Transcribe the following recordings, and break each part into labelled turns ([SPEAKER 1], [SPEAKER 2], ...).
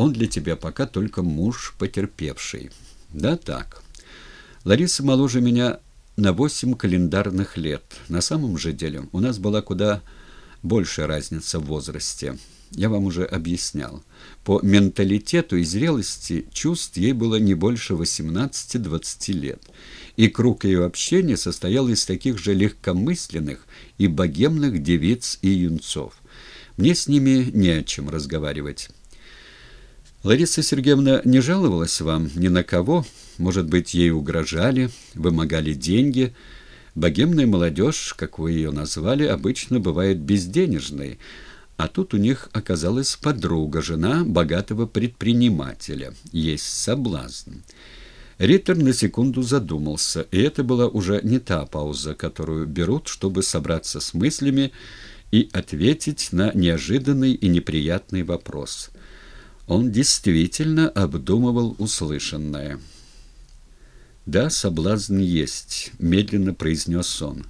[SPEAKER 1] Он для тебя пока только муж потерпевший. Да так. Лариса моложе меня на восемь календарных лет. На самом же деле у нас была куда большая разница в возрасте. Я вам уже объяснял. По менталитету и зрелости чувств ей было не больше 18-20 лет, и круг ее общения состоял из таких же легкомысленных и богемных девиц и юнцов. Мне с ними не о чем разговаривать. Лариса Сергеевна не жаловалась вам ни на кого, может быть, ей угрожали, вымогали деньги. Богемная молодежь, как вы ее назвали, обычно бывает безденежной, а тут у них оказалась подруга, жена богатого предпринимателя. Есть соблазн. Риттер на секунду задумался, и это была уже не та пауза, которую берут, чтобы собраться с мыслями и ответить на неожиданный и неприятный вопрос. Он действительно обдумывал услышанное. «Да, соблазн есть», — медленно произнес он.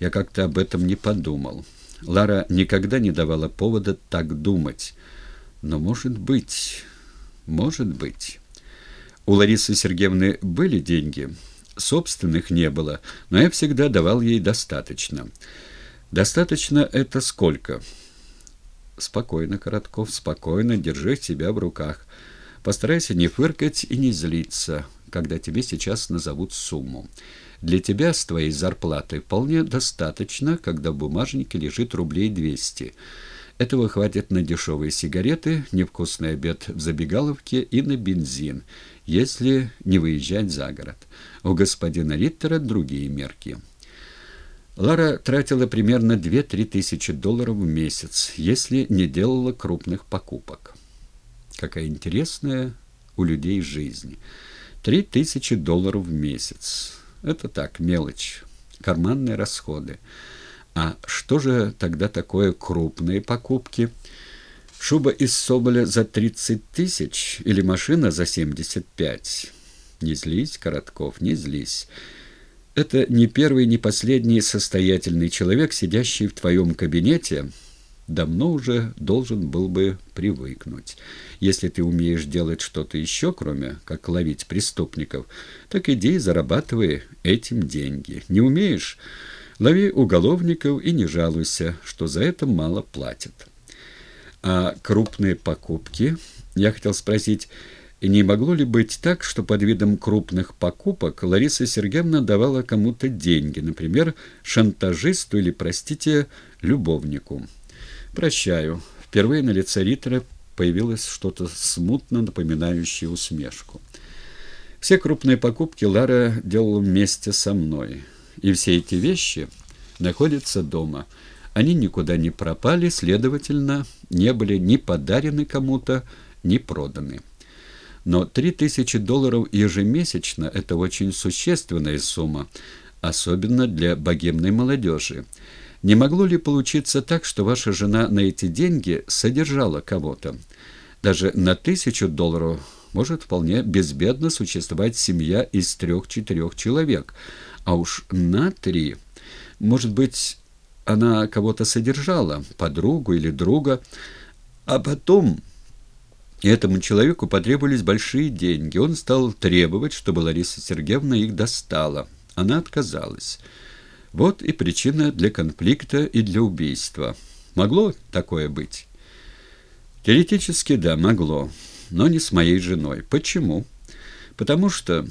[SPEAKER 1] «Я как-то об этом не подумал». Лара никогда не давала повода так думать. Но, может быть, может быть... У Ларисы Сергеевны были деньги? Собственных не было, но я всегда давал ей достаточно. Достаточно это сколько? Спокойно, Коротков, спокойно, держи себя в руках. Постарайся не фыркать и не злиться, когда тебе сейчас назовут сумму. Для тебя с твоей зарплатой вполне достаточно, когда в бумажнике лежит рублей 200. Этого хватит на дешевые сигареты, невкусный обед в забегаловке и на бензин, если не выезжать за город. У господина Риттера другие мерки. Лара тратила примерно 2-3 тысячи долларов в месяц, если не делала крупных покупок. Какая интересная у людей жизнь. 3 тысячи долларов в месяц. Это так, мелочь, карманные расходы. А что же тогда такое крупные покупки? Шуба из соболя за 30 тысяч или машина за 75? Не злись, Коротков, не злись. Это не первый, не последний состоятельный человек, сидящий в твоем кабинете, давно уже должен был бы привыкнуть. Если ты умеешь делать что-то еще, кроме как ловить преступников, так иди и зарабатывай этим деньги. Не умеешь? Лови уголовников и не жалуйся, что за это мало платят. А крупные покупки, я хотел спросить, не могло ли быть так, что под видом крупных покупок Лариса Сергеевна давала кому-то деньги, например, шантажисту или, простите, любовнику? «Прощаю». Впервые на лице Риттера появилось что-то смутно напоминающее усмешку. Все крупные покупки Лара делала вместе со мной. И все эти вещи находятся дома. Они никуда не пропали, следовательно, не были ни подарены кому-то, ни проданы. Но 3000 долларов ежемесячно – это очень существенная сумма, особенно для богемной молодежи. Не могло ли получиться так, что ваша жена на эти деньги содержала кого-то? Даже на тысячу долларов может вполне безбедно существовать семья из трех-четырех человек, а уж на три. Может быть, она кого-то содержала, подругу или друга, а потом... Этому человеку потребовались большие деньги. Он стал требовать, чтобы Лариса Сергеевна их достала. Она отказалась. Вот и причина для конфликта и для убийства. Могло такое быть? Теоретически, да, могло, но не с моей женой. Почему? Потому что